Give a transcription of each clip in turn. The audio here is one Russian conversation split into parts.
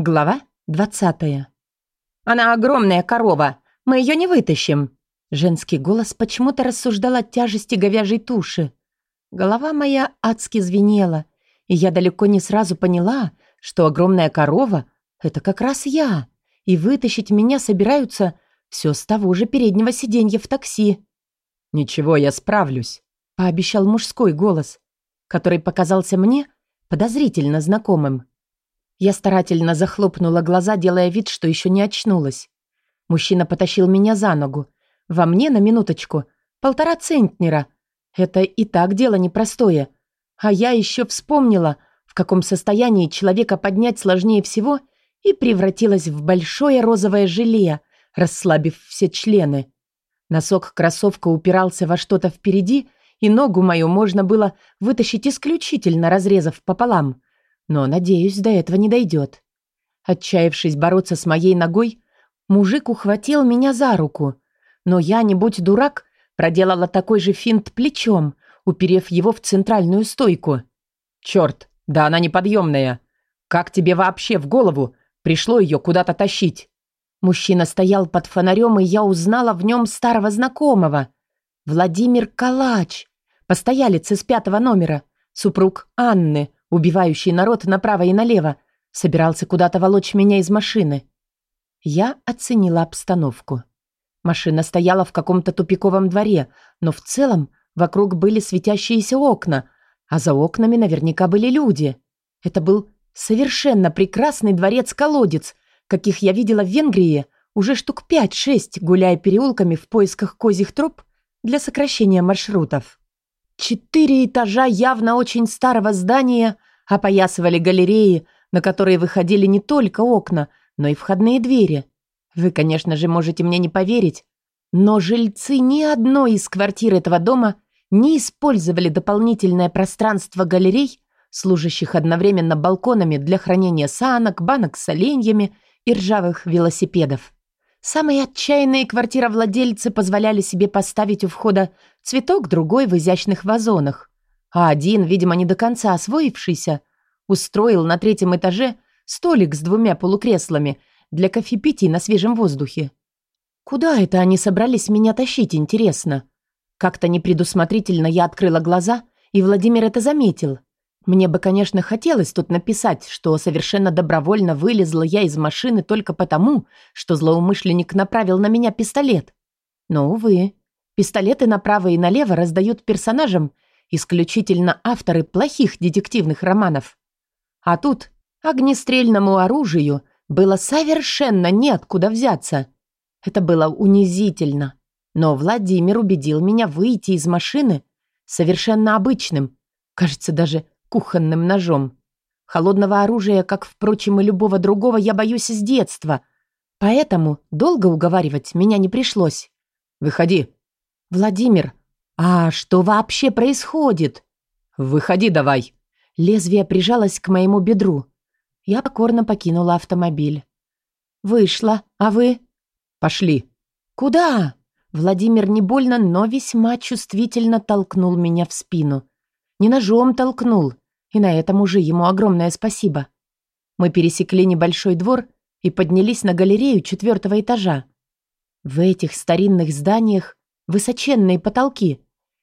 Глава 20. «Она огромная корова. Мы ее не вытащим». Женский голос почему-то рассуждал о тяжести говяжьей туши. Голова моя адски звенела, и я далеко не сразу поняла, что огромная корова — это как раз я, и вытащить меня собираются все с того же переднего сиденья в такси. «Ничего, я справлюсь», — пообещал мужской голос, который показался мне подозрительно знакомым. Я старательно захлопнула глаза, делая вид, что еще не очнулась. Мужчина потащил меня за ногу. Во мне, на минуточку, полтора центнера. Это и так дело непростое. А я еще вспомнила, в каком состоянии человека поднять сложнее всего, и превратилась в большое розовое желе, расслабив все члены. Носок кроссовка упирался во что-то впереди, и ногу мою можно было вытащить исключительно, разрезав пополам. Но, надеюсь, до этого не дойдет. Отчаявшись бороться с моей ногой, мужик ухватил меня за руку. Но я, не будь дурак, проделала такой же финт плечом, уперев его в центральную стойку. «Черт, да она неподъемная! Как тебе вообще в голову пришло ее куда-то тащить?» Мужчина стоял под фонарем, и я узнала в нем старого знакомого. Владимир Калач, постоялец из пятого номера, супруг Анны, убивающий народ направо и налево, собирался куда-то волочь меня из машины. Я оценила обстановку. Машина стояла в каком-то тупиковом дворе, но в целом вокруг были светящиеся окна, а за окнами наверняка были люди. Это был совершенно прекрасный дворец-колодец, каких я видела в Венгрии уже штук пять-шесть, гуляя переулками в поисках козьих троп для сокращения маршрутов. Четыре этажа явно очень старого здания опоясывали галереи, на которые выходили не только окна, но и входные двери. Вы, конечно же, можете мне не поверить, но жильцы ни одной из квартир этого дома не использовали дополнительное пространство галерей, служащих одновременно балконами для хранения санок, банок с оленьями и ржавых велосипедов. Самые отчаянные квартировладельцы позволяли себе поставить у входа цветок другой в изящных вазонах. А один, видимо, не до конца освоившийся, устроил на третьем этаже столик с двумя полукреслами для кофепитий на свежем воздухе. Куда это они собрались меня тащить, интересно? Как-то непредусмотрительно я открыла глаза, и Владимир это заметил. Мне бы, конечно, хотелось тут написать, что совершенно добровольно вылезла я из машины только потому, что злоумышленник направил на меня пистолет. Но, увы, пистолеты направо и налево раздают персонажам исключительно авторы плохих детективных романов. А тут огнестрельному оружию было совершенно неоткуда взяться. Это было унизительно. Но Владимир убедил меня выйти из машины совершенно обычным, кажется, даже кухонным ножом. Холодного оружия, как, впрочем, и любого другого, я боюсь с детства. Поэтому долго уговаривать меня не пришлось. «Выходи». «Владимир, а что вообще происходит?» «Выходи давай». Лезвие прижалось к моему бедру. Я покорно покинула автомобиль. «Вышла. А вы?» «Пошли». «Куда?» Владимир не больно, но весьма чувствительно толкнул меня в спину. Не ножом толкнул, и на этом уже ему огромное спасибо. Мы пересекли небольшой двор и поднялись на галерею четвертого этажа. В этих старинных зданиях высоченные потолки,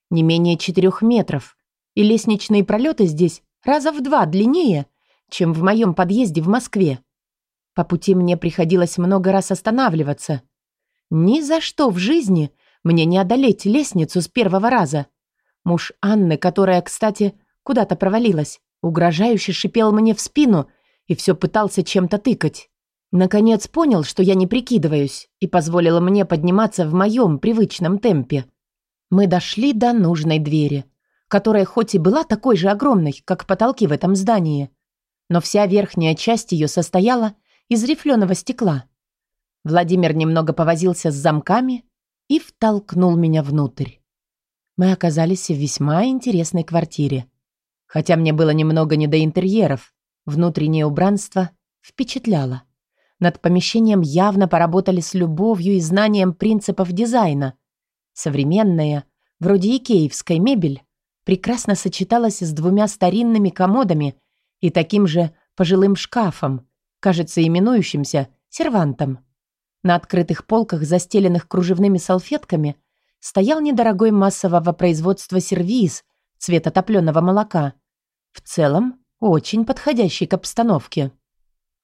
не менее четырех метров, и лестничные пролеты здесь раза в два длиннее, чем в моем подъезде в Москве. По пути мне приходилось много раз останавливаться. Ни за что в жизни мне не одолеть лестницу с первого раза. Муж Анны, которая, кстати, куда-то провалилась, угрожающе шипел мне в спину и все пытался чем-то тыкать. Наконец понял, что я не прикидываюсь, и позволила мне подниматься в моем привычном темпе. Мы дошли до нужной двери, которая хоть и была такой же огромной, как потолки в этом здании, но вся верхняя часть ее состояла из рифленого стекла. Владимир немного повозился с замками и втолкнул меня внутрь мы оказались в весьма интересной квартире. Хотя мне было немного не до интерьеров, внутреннее убранство впечатляло. Над помещением явно поработали с любовью и знанием принципов дизайна. Современная, вроде икеевской мебель, прекрасно сочеталась с двумя старинными комодами и таким же пожилым шкафом, кажется, именующимся сервантом. На открытых полках, застеленных кружевными салфетками, стоял недорогой массового производства сервиз цвета топленого молока. В целом, очень подходящий к обстановке.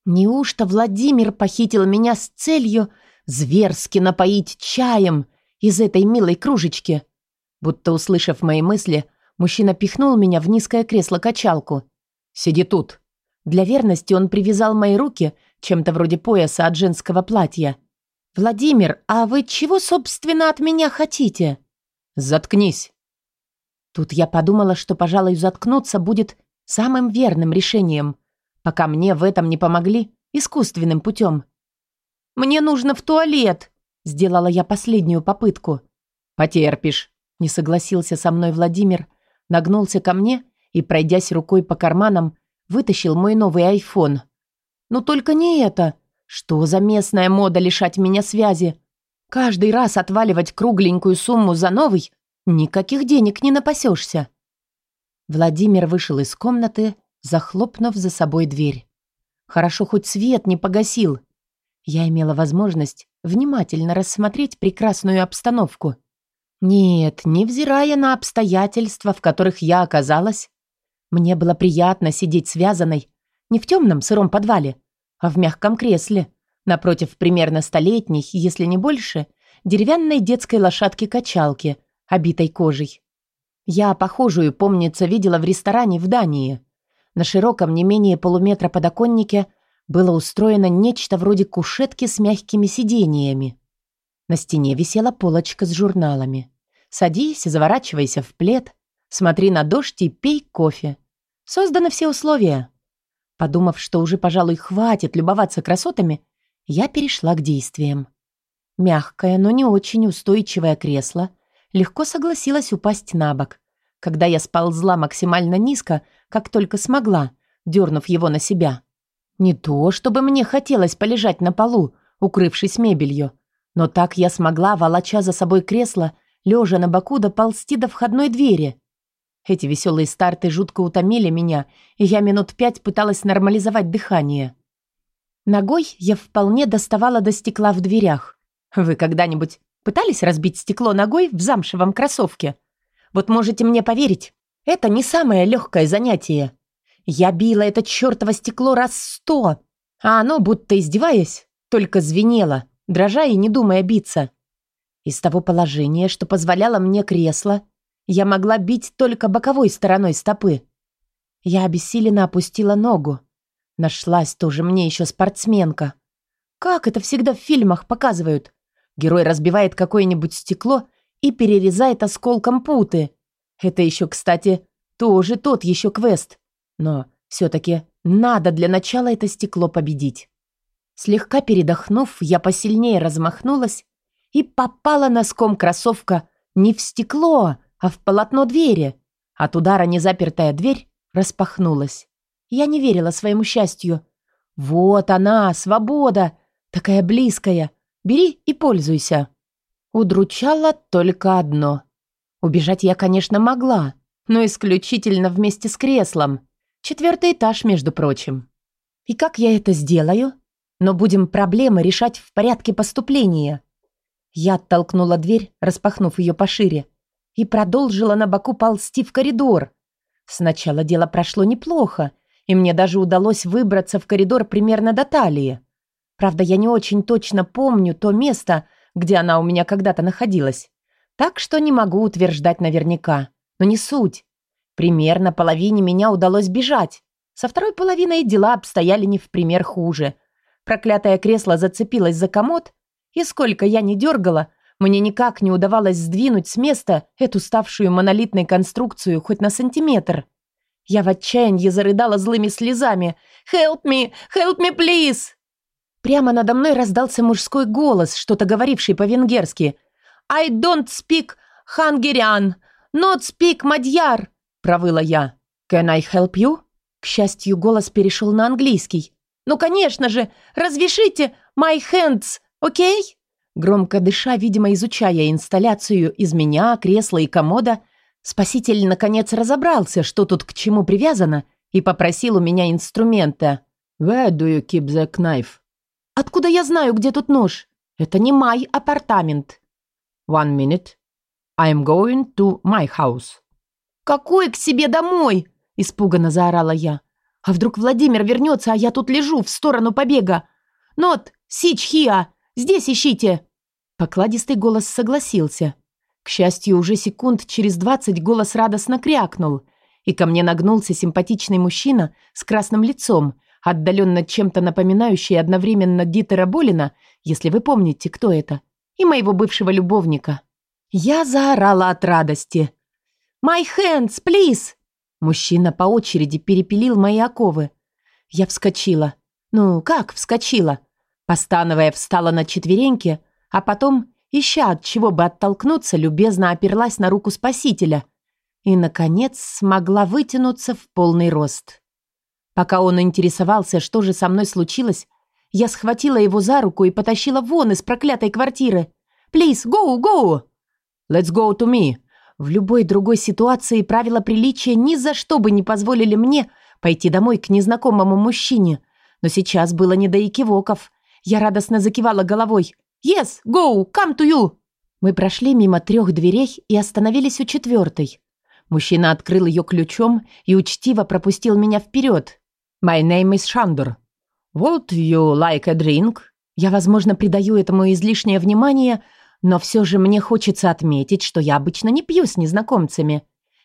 Неужто Владимир похитил меня с целью зверски напоить чаем из этой милой кружечки? Будто услышав мои мысли, мужчина пихнул меня в низкое кресло-качалку. «Сиди тут». Для верности он привязал мои руки чем-то вроде пояса от женского платья. «Владимир, а вы чего, собственно, от меня хотите?» «Заткнись». Тут я подумала, что, пожалуй, заткнуться будет самым верным решением, пока мне в этом не помогли искусственным путем. «Мне нужно в туалет!» – сделала я последнюю попытку. «Потерпишь», – не согласился со мной Владимир, нагнулся ко мне и, пройдясь рукой по карманам, вытащил мой новый айфон. «Ну только не это! Что за местная мода лишать меня связи? Каждый раз отваливать кругленькую сумму за новый? Никаких денег не напасешься!» Владимир вышел из комнаты, захлопнув за собой дверь. Хорошо, хоть свет не погасил. Я имела возможность внимательно рассмотреть прекрасную обстановку. Нет, невзирая на обстоятельства, в которых я оказалась, мне было приятно сидеть связанной не в темном сыром подвале, а в мягком кресле, напротив примерно столетней, если не больше, деревянной детской лошадки-качалки, обитой кожей. Я похожую, помнится, видела в ресторане в Дании. На широком не менее полуметра подоконнике было устроено нечто вроде кушетки с мягкими сидениями. На стене висела полочка с журналами. «Садись, заворачивайся в плед, смотри на дождь и пей кофе». Созданы все условия. Подумав, что уже, пожалуй, хватит любоваться красотами, я перешла к действиям. Мягкое, но не очень устойчивое кресло легко согласилось упасть на бок, когда я сползла максимально низко, как только смогла, дернув его на себя. Не то, чтобы мне хотелось полежать на полу, укрывшись мебелью, но так я смогла, волоча за собой кресло, лежа на боку, доползти до входной двери. Эти веселые старты жутко утомили меня, и я минут пять пыталась нормализовать дыхание. Ногой я вполне доставала до стекла в дверях. Вы когда-нибудь пытались разбить стекло ногой в замшевом кроссовке? Вот можете мне поверить, это не самое легкое занятие. Я била это чертово стекло раз сто, а оно, будто издеваясь, только звенело, дрожа и не думая биться. Из того положения, что позволяло мне кресло, я могла бить только боковой стороной стопы. Я обессиленно опустила ногу. Нашлась тоже мне еще спортсменка. Как это всегда в фильмах показывают? Герой разбивает какое-нибудь стекло и перерезает осколком путы. Это еще, кстати, тоже тот еще квест. Но все-таки надо для начала это стекло победить. Слегка передохнув, я посильнее размахнулась и попала носком кроссовка не в стекло, а в полотно двери. От удара незапертая дверь распахнулась. Я не верила своему счастью. Вот она, свобода, такая близкая. Бери и пользуйся. Удручало только одно. Убежать я, конечно, могла, но исключительно вместе с креслом. Четвертый этаж, между прочим. И как я это сделаю? Но будем проблемы решать в порядке поступления. Я оттолкнула дверь, распахнув ее пошире и продолжила на боку ползти в коридор. Сначала дело прошло неплохо, и мне даже удалось выбраться в коридор примерно до талии. Правда, я не очень точно помню то место, где она у меня когда-то находилась. Так что не могу утверждать наверняка. Но не суть. Примерно половине меня удалось бежать. Со второй половиной дела обстояли не в пример хуже. Проклятое кресло зацепилось за комод, и сколько я не дергала, мне никак не удавалось сдвинуть с места эту ставшую монолитной конструкцию хоть на сантиметр. Я в отчаянии зарыдала злыми слезами. «Help me! Help me, please!» Прямо надо мной раздался мужской голос, что-то говоривший по-венгерски. «I don't speak Hungarian, not speak Мадьяр!» – провыла я. «Can I help you?» К счастью, голос перешел на английский. «Ну, конечно же! Развяжите my hands, окей?» okay? Громко дыша, видимо, изучая инсталляцию из меня, кресла и комода, спаситель наконец разобрался, что тут к чему привязано, и попросил у меня инструмента. «Where do you keep the knife?» «Откуда я знаю, где тут нож? Это не мой апартамент». «One minute. I'm going to my house». «Какой к себе домой?» – испуганно заорала я. «А вдруг Владимир вернется, а я тут лежу в сторону побега? Нот, сич хиа, здесь ищите!» Покладистый голос согласился. К счастью, уже секунд через двадцать голос радостно крякнул, и ко мне нагнулся симпатичный мужчина с красным лицом, отдаленно чем-то напоминающий одновременно Дитера Болина, если вы помните, кто это, и моего бывшего любовника. Я заорала от радости. «My hands, please!» Мужчина по очереди перепилил мои оковы. Я вскочила. Ну, как вскочила? Постановая, встала на четвереньки, а потом, ища от чего бы оттолкнуться, любезно оперлась на руку спасителя и, наконец, смогла вытянуться в полный рост. Пока он интересовался, что же со мной случилось, я схватила его за руку и потащила вон из проклятой квартиры. «Please, go, go!» «Let's go to me!» В любой другой ситуации правила приличия ни за что бы не позволили мне пойти домой к незнакомому мужчине. Но сейчас было не до экивоков. Я радостно закивала головой. «Yes, go, come to you!» Мы прошли мимо трех дверей и остановились у четвертой. Мужчина открыл ее ключом и учтиво пропустил меня вперед. «My name is Шандор. Would you like a drink?» Я, возможно, придаю этому излишнее внимание, но все же мне хочется отметить, что я обычно не пью с незнакомцами.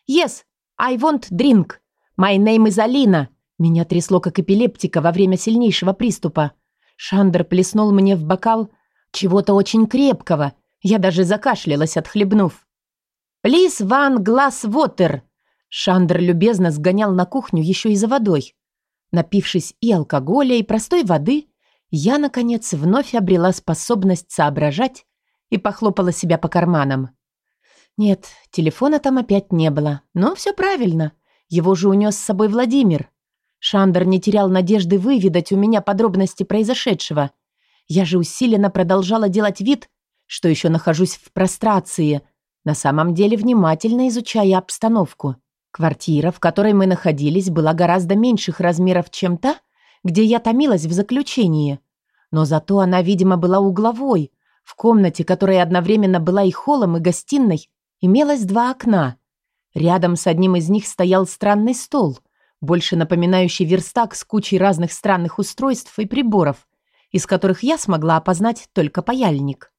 «Yes, I want drink. My name is Алина». Меня трясло как эпилептика во время сильнейшего приступа. Шандер плеснул мне в бокал чего-то очень крепкого. Я даже закашлялась, отхлебнув. «Плиз ван глаз вотер!» Шандер любезно сгонял на кухню еще и за водой. Напившись и алкоголя, и простой воды, я, наконец, вновь обрела способность соображать и похлопала себя по карманам. Нет, телефона там опять не было. Но все правильно. Его же унес с собой Владимир. Шандер не терял надежды выведать у меня подробности произошедшего. Я же усиленно продолжала делать вид, что еще нахожусь в прострации – на самом деле внимательно изучая обстановку. Квартира, в которой мы находились, была гораздо меньших размеров, чем та, где я томилась в заключении. Но зато она, видимо, была угловой. В комнате, которая одновременно была и холлом, и гостиной, имелось два окна. Рядом с одним из них стоял странный стол, больше напоминающий верстак с кучей разных странных устройств и приборов, из которых я смогла опознать только паяльник.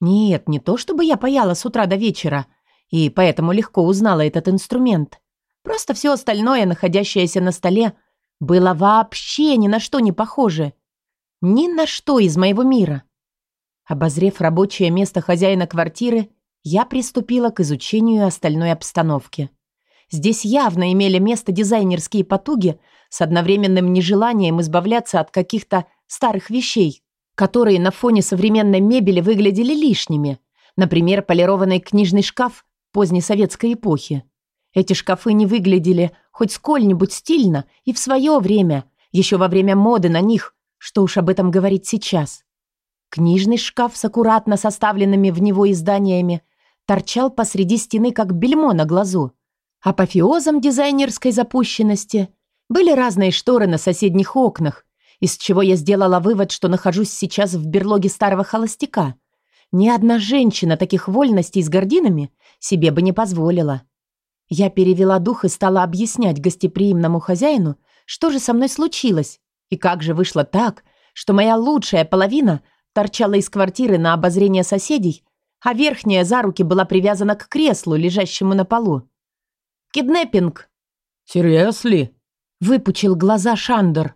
Нет, не то чтобы я паяла с утра до вечера, и поэтому легко узнала этот инструмент. Просто все остальное, находящееся на столе, было вообще ни на что не похоже. Ни на что из моего мира. Обозрев рабочее место хозяина квартиры, я приступила к изучению остальной обстановки. Здесь явно имели место дизайнерские потуги с одновременным нежеланием избавляться от каких-то старых вещей, которые на фоне современной мебели выглядели лишними. Например, полированный книжный шкаф поздней советской эпохи. Эти шкафы не выглядели хоть сколь-нибудь стильно и в свое время, еще во время моды на них, что уж об этом говорить сейчас. Книжный шкаф с аккуратно составленными в него изданиями торчал посреди стены, как бельмо на глазу. Апофеозом дизайнерской запущенности были разные шторы на соседних окнах, из чего я сделала вывод, что нахожусь сейчас в берлоге старого холостяка. Ни одна женщина таких вольностей с гординами себе бы не позволила. Я перевела дух и стала объяснять гостеприимному хозяину, что же со мной случилось, и как же вышло так, что моя лучшая половина торчала из квартиры на обозрение соседей, а верхняя за руки была привязана к креслу, лежащему на полу. «Киднеппинг!» «Серьезно?» — выпучил глаза Шандор.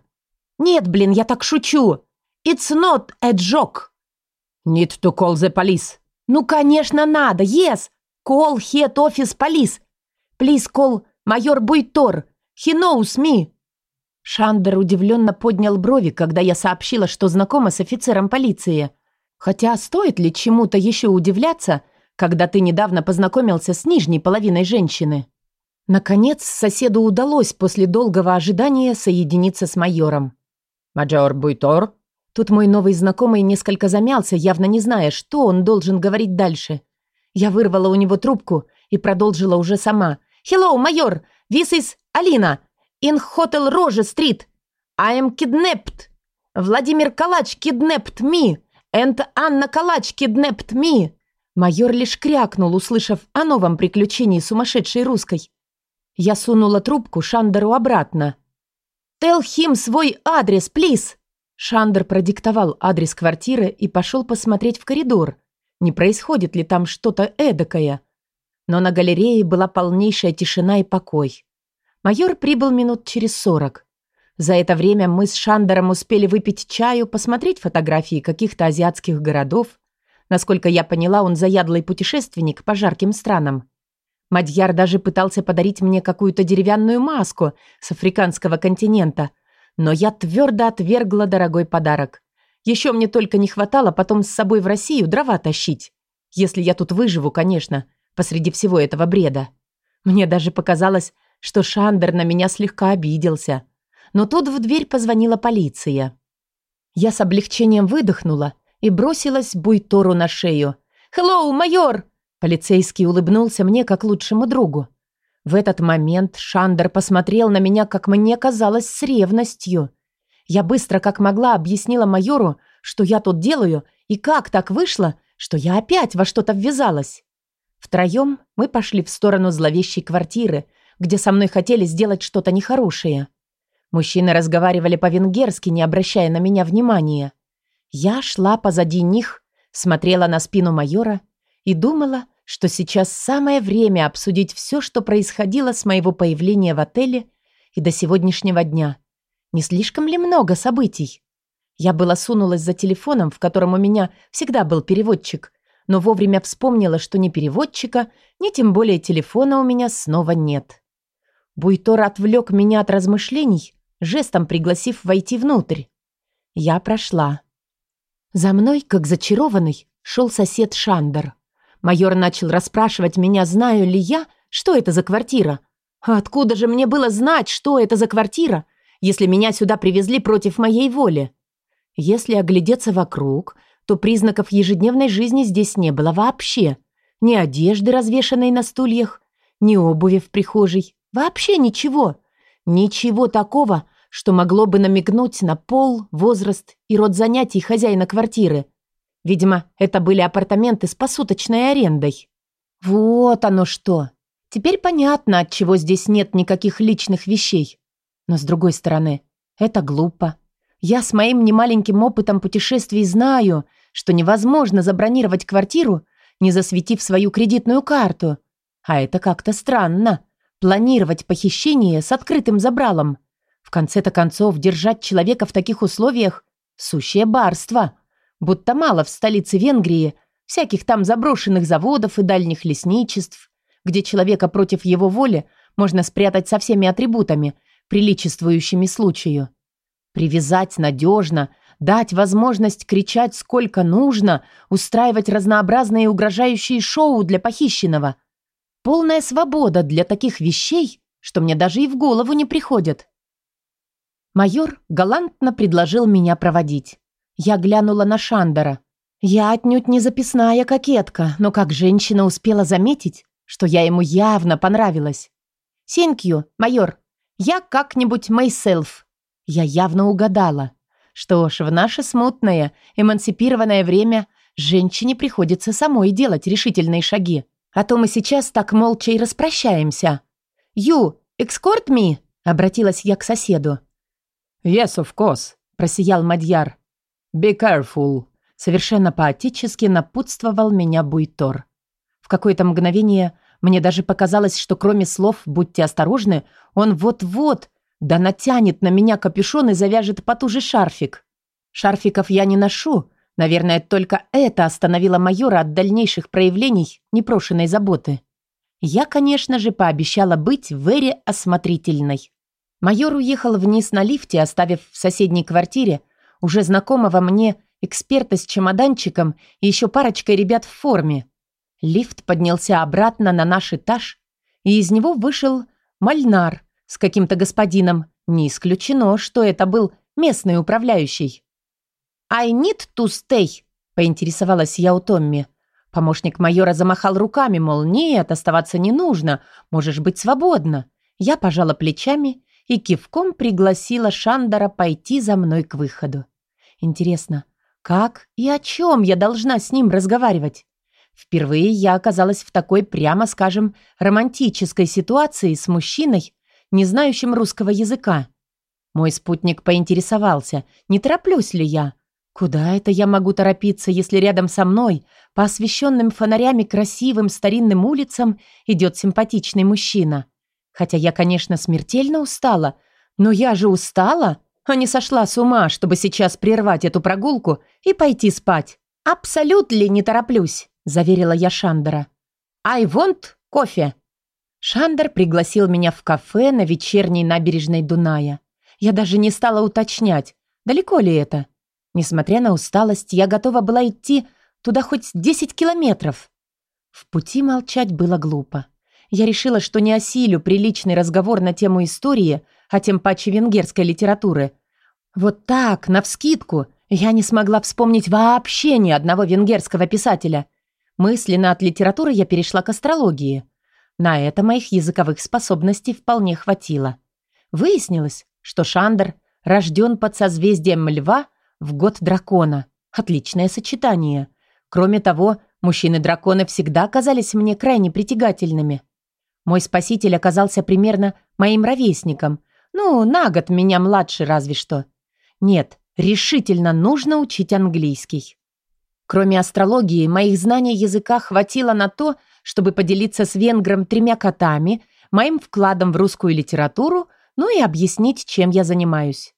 «Нет, блин, я так шучу. It's not a joke». «Need to call the police». «Ну, конечно, надо. Yes. Call head office police. Please call майор Буйтор. He knows me». Шандер удивленно поднял брови, когда я сообщила, что знакома с офицером полиции. Хотя стоит ли чему-то еще удивляться, когда ты недавно познакомился с нижней половиной женщины? Наконец, соседу удалось после долгого ожидания соединиться с майором. «Маджор Буйтор?» Тут мой новый знакомый несколько замялся, явно не зная, что он должен говорить дальше. Я вырвала у него трубку и продолжила уже сама. «Hello, майор! This is Алина! In Hotel Роже Стрит! I am kidnapped. Владимир Калач kidnapped me. And Анна Калач kidnapped me. Майор лишь крякнул, услышав о новом приключении сумасшедшей русской. Я сунула трубку Шандеру обратно. «Tell him свой адрес, плиз!» Шандер продиктовал адрес квартиры и пошел посмотреть в коридор, не происходит ли там что-то эдакое. Но на галерее была полнейшая тишина и покой. Майор прибыл минут через сорок. За это время мы с Шандером успели выпить чаю, посмотреть фотографии каких-то азиатских городов. Насколько я поняла, он заядлый путешественник по жарким странам. Мадьяр даже пытался подарить мне какую-то деревянную маску с африканского континента, но я твердо отвергла дорогой подарок. Еще мне только не хватало потом с собой в Россию дрова тащить. Если я тут выживу, конечно, посреди всего этого бреда. Мне даже показалось, что Шандер на меня слегка обиделся. Но тут в дверь позвонила полиция. Я с облегчением выдохнула и бросилась Буйтору на шею. «Хеллоу, майор!» Полицейский улыбнулся мне как лучшему другу. В этот момент Шандер посмотрел на меня, как мне казалось, с ревностью – я быстро, как могла, объяснила майору, что я тут делаю и как так вышло, что я опять во что-то ввязалась. Втроем мы пошли в сторону зловещей квартиры, где со мной хотели сделать что-то нехорошее. Мужчины разговаривали по-венгерски, не обращая на меня внимания. Я шла позади них, смотрела на спину майора и думала, что сейчас самое время обсудить все, что происходило с моего появления в отеле и до сегодняшнего дня – не слишком ли много событий? Я была сунулась за телефоном, в котором у меня всегда был переводчик, но вовремя вспомнила, что ни переводчика, ни тем более телефона у меня снова нет. Буйтор отвлек меня от размышлений, жестом пригласив войти внутрь. Я прошла. За мной, как зачарованный, шел сосед Шандер. Майор начал расспрашивать меня, знаю ли я, что это за квартира. Откуда же мне было знать, что это за квартира, если меня сюда привезли против моей воли? Если оглядеться вокруг, то признаков ежедневной жизни здесь не было вообще. Ни одежды, развешанной на стульях, ни обуви в прихожей. Вообще ничего. Ничего такого, что могло бы намекнуть на пол, возраст и род занятий хозяина квартиры. Видимо, это были апартаменты с посуточной арендой. Вот оно что. Теперь понятно, от чего здесь нет никаких личных вещей. Но с другой стороны, это глупо. Я с моим немаленьким опытом путешествий знаю, что невозможно забронировать квартиру, не засветив свою кредитную карту. А это как-то странно. Планировать похищение с открытым забралом. В конце-то концов, держать человека в таких условиях – сущее барство. Будто мало в столице Венгрии всяких там заброшенных заводов и дальних лесничеств, где человека против его воли можно спрятать со всеми атрибутами – приличествующими случаю. Привязать надежно, дать возможность кричать сколько нужно, устраивать разнообразные угрожающие шоу для похищенного. Полная свобода для таких вещей, что мне даже и в голову не приходят. Майор галантно предложил меня проводить. Я глянула на Шандера. Я отнюдь не записная кокетка, но как женщина успела заметить, что я ему явно понравилась. «Синкью, майор», я как-нибудь myself. Я явно угадала. Что ж, в наше смутное, эмансипированное время женщине приходится самой делать решительные шаги. А то мы сейчас так молча и распрощаемся. «You, escort me?» — обратилась я к соседу. «Yes, of course», — просиял Мадьяр. «Be careful», — совершенно поотечески напутствовал меня Буйтор. В какое-то мгновение мне даже показалось, что кроме слов «будьте осторожны», он вот-вот да натянет на меня капюшон и завяжет потуже шарфик. Шарфиков я не ношу. Наверное, только это остановило майора от дальнейших проявлений непрошенной заботы. Я, конечно же, пообещала быть Вэри осмотрительной. Майор уехал вниз на лифте, оставив в соседней квартире уже знакомого мне эксперта с чемоданчиком и еще парочкой ребят в форме. Лифт поднялся обратно на наш этаж, и из него вышел Мальнар с каким-то господином. Не исключено, что это был местный управляющий. «I need to stay», — поинтересовалась я у Томми. Помощник майора замахал руками, мол, нет, оставаться не нужно, можешь быть свободна. Я пожала плечами и кивком пригласила Шандора пойти за мной к выходу. Интересно, как и о чем я должна с ним разговаривать? Впервые я оказалась в такой, прямо скажем, романтической ситуации с мужчиной, не знающим русского языка. Мой спутник поинтересовался, не тороплюсь ли я. Куда это я могу торопиться, если рядом со мной, по освещенным фонарями красивым старинным улицам, идет симпатичный мужчина? Хотя я, конечно, смертельно устала, но я же устала, а не сошла с ума, чтобы сейчас прервать эту прогулку и пойти спать. Абсолютно не тороплюсь, заверила я Шандера. I want кофе. Шандер пригласил меня в кафе на вечерней набережной Дуная. Я даже не стала уточнять, далеко ли это. Несмотря на усталость, я готова была идти туда хоть 10 километров. В пути молчать было глупо. Я решила, что не осилю приличный разговор на тему истории, тем паче венгерской литературы. Вот так, навскидку, я не смогла вспомнить вообще ни одного венгерского писателя. Мысленно от литературы я перешла к астрологии. На это моих языковых способностей вполне хватило. Выяснилось, что Шандер рожден под созвездием Льва в год дракона. Отличное сочетание. Кроме того, мужчины-драконы всегда казались мне крайне притягательными. Мой спаситель оказался примерно моим ровесником. Ну, на год меня младше разве что. Нет, решительно нужно учить английский. Кроме астрологии, моих знаний языка хватило на то, чтобы поделиться с венгром тремя котами, моим вкладом в русскую литературу, ну и объяснить, чем я занимаюсь.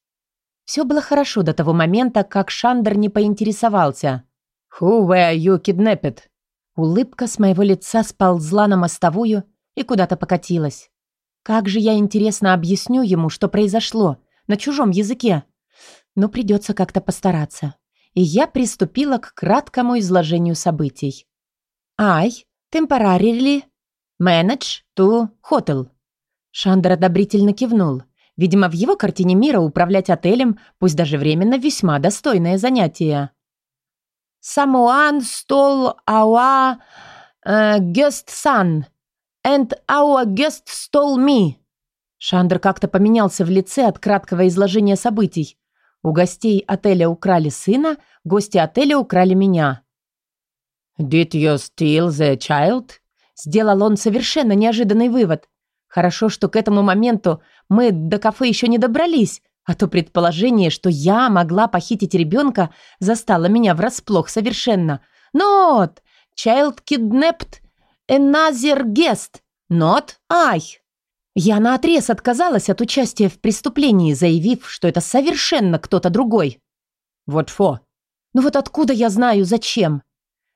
Все было хорошо до того момента, как Шандер не поинтересовался. «Who were you kidnapped?» Улыбка с моего лица сползла на мостовую и куда-то покатилась. Как же я, интересно, объясню ему, что произошло на чужом языке? Но придется как-то постараться. И я приступила к краткому изложению событий. «I temporarily manage to hotel». Шандер одобрительно кивнул. Видимо, в его картине мира управлять отелем, пусть даже временно, весьма достойное занятие. «Someone stole our uh, guest son», And our guest stole me!» Шандер как-то поменялся в лице от краткого изложения событий. У гостей отеля украли сына, гости отеля украли меня. «Did you steal the child?» Сделал он совершенно неожиданный вывод. Хорошо, что к этому моменту мы до кафе еще не добрались, а то предположение, что я могла похитить ребенка, застало меня врасплох совершенно. «Not! Child kidnapped guest, not I. Я наотрез отказалась от участия в преступлении, заявив, что это совершенно кто-то другой. Вот for. Ну вот откуда я знаю, зачем?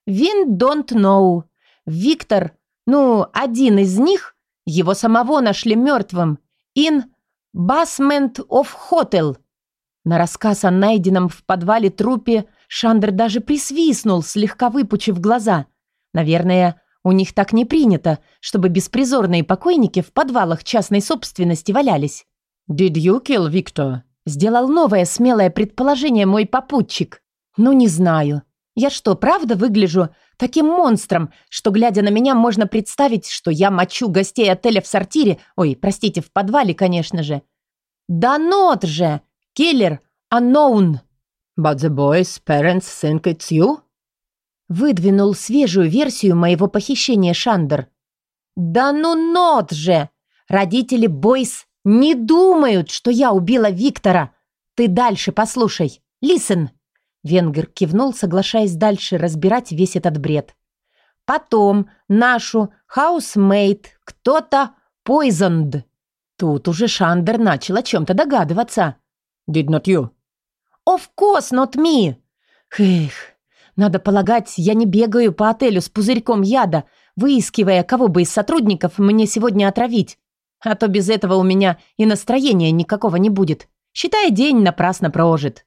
Вин don't know. Виктор, ну, один из них, его самого нашли мертвым. In basement of hotel. На рассказ о найденном в подвале трупе Шандер даже присвистнул, слегка выпучив глаза. Наверное, у них так не принято, чтобы беспризорные покойники в подвалах частной собственности валялись. «Did you kill Victor?» Сделал новое смелое предположение мой попутчик. «Ну, не знаю. Я что, правда выгляжу таким монстром, что, глядя на меня, можно представить, что я мочу гостей отеля в сортире, ой, простите, в подвале, конечно же. Да нот же! Киллер unknown!» «But the boys' parents think it's you?» Выдвинул свежую версию моего похищения Шандер. «Да ну not же! Родители Бойс не думают, что я убила Виктора! Ты дальше послушай! Listen!» Венгер кивнул, соглашаясь дальше разбирать весь этот бред. «Потом нашу housemate кто-то poisoned». Тут уже Шандер начал о чем-то догадываться. «Did not you?» «Of course not me!» «Эх, надо полагать, я не бегаю по отелю с пузырьком яда, выискивая, кого бы из сотрудников мне сегодня отравить. А то без этого у меня и настроения никакого не будет. Считай, день напрасно прожит».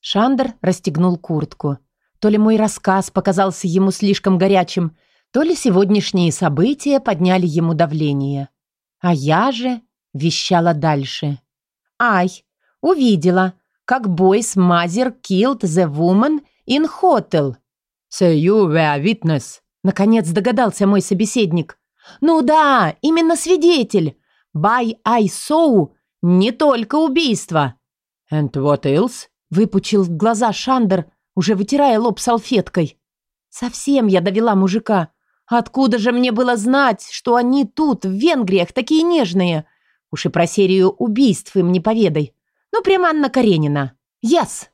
Шандер расстегнул куртку. То ли мой рассказ показался ему слишком горячим, то ли сегодняшние события подняли ему давление. А я же вещала дальше. «Ай, увидела, как Бойс Мазер killed the woman you were witness», — наконец догадался мой собеседник. «Ну да, именно свидетель. By I saw Не только убийство. And what else? Выпучил глаза Шандер, уже вытирая лоб салфеткой. Совсем я довела мужика. Откуда же мне было знать, что они тут, в Венгриях, такие нежные? Уж и про серию убийств им не поведай. Ну, прямо Анна Каренина. Yes.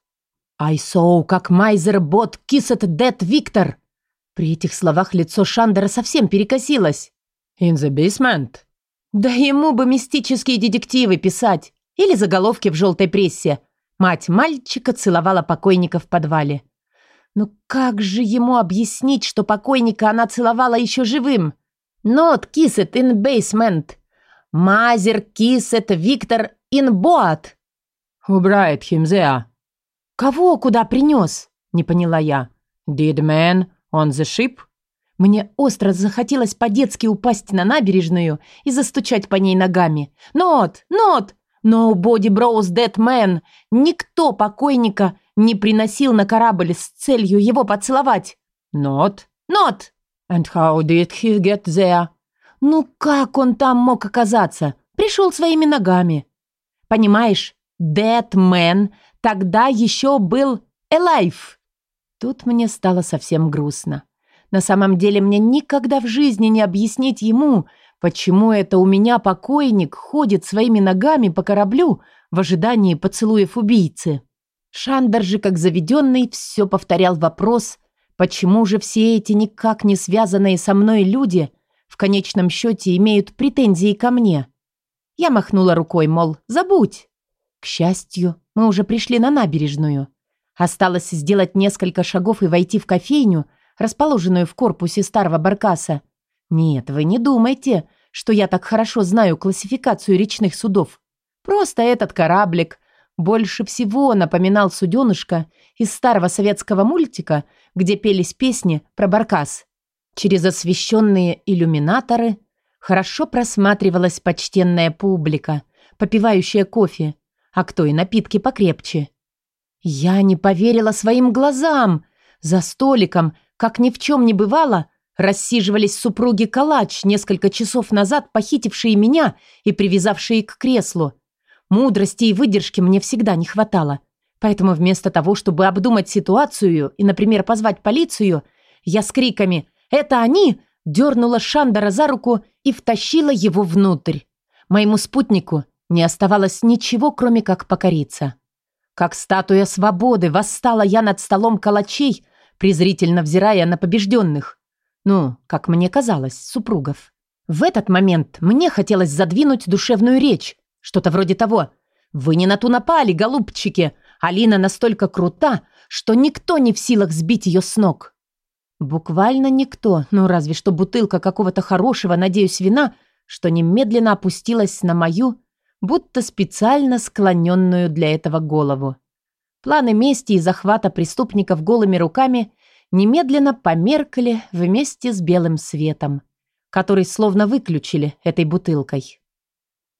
Saw, как Майзер бот кисет дед Виктор. При этих словах лицо Шандера совсем перекосилось. In the basement? Да ему бы мистические детективы писать. Или заголовки в желтой прессе. Мать мальчика целовала покойника в подвале. Ну как же ему объяснить, что покойника она целовала еще живым? Not kiss it in basement. Мазер kiss it Виктор in boat. Who brought him there? Кого куда принес? Не поняла я. Did man on the ship? Мне остро захотелось по-детски упасть на набережную и застучать по ней ногами. «Нот! Нот! Nobody brought that man! Никто покойника не приносил на корабль с целью его поцеловать!» Not. «Нот!» And how did he get there? «Ну как он там мог оказаться? Пришел своими ногами!» «Понимаешь, that man тогда еще был alive!» Тут мне стало совсем грустно. На самом деле мне никогда в жизни не объяснить ему, почему это у меня покойник ходит своими ногами по кораблю в ожидании поцелуев убийцы. Шандер же, как заведенный, все повторял вопрос, почему же все эти никак не связанные со мной люди в конечном счете имеют претензии ко мне. Я махнула рукой, мол, забудь. К счастью, мы уже пришли на набережную. Осталось сделать несколько шагов и войти в кофейню, расположенную в корпусе старого баркаса. Нет, вы не думайте, что я так хорошо знаю классификацию речных судов. Просто этот кораблик больше всего напоминал суденышко из старого советского мультика, где пелись песни про баркас. Через освещенные иллюминаторы хорошо просматривалась почтенная публика, попивающая кофе, а кто и напитки покрепче. Я не поверила своим глазам. За столиком как ни в чем не бывало, рассиживались супруги Калач, несколько часов назад похитившие меня и привязавшие к креслу. Мудрости и выдержки мне всегда не хватало. Поэтому вместо того, чтобы обдумать ситуацию и, например, позвать полицию, я с криками «Это они!» дернула Шандора за руку и втащила его внутрь. Моему спутнику не оставалось ничего, кроме как покориться. Как статуя свободы восстала я над столом калачей, презрительно взирая на побежденных. Ну, как мне казалось, супругов. В этот момент мне хотелось задвинуть душевную речь. Что-то вроде того. «Вы не на ту напали, голубчики! Алина настолько крута, что никто не в силах сбить ее с ног». Буквально никто, ну разве что бутылка какого-то хорошего, надеюсь, вина, что немедленно опустилась на мою, будто специально склоненную для этого голову. Планы мести и захвата преступников голыми руками немедленно померкли вместе с белым светом, который словно выключили этой бутылкой.